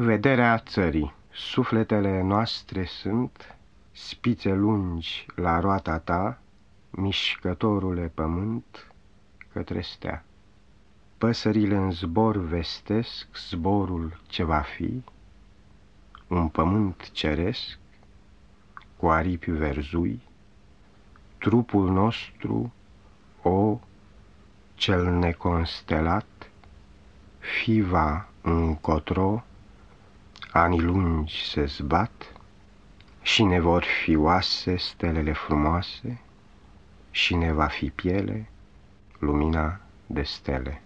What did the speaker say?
Vederea țării Sufletele noastre sunt Spițe lungi la roata ta, Mișcătorule pământ către stea. Păsările în zbor vestesc Zborul ce va fi, Un pământ ceresc Cu aripi verzui, Trupul nostru, o, cel neconstelat, Fiva încotro, Anii lungi se zbat și ne vor fi oase stelele frumoase și ne va fi piele lumina de stele.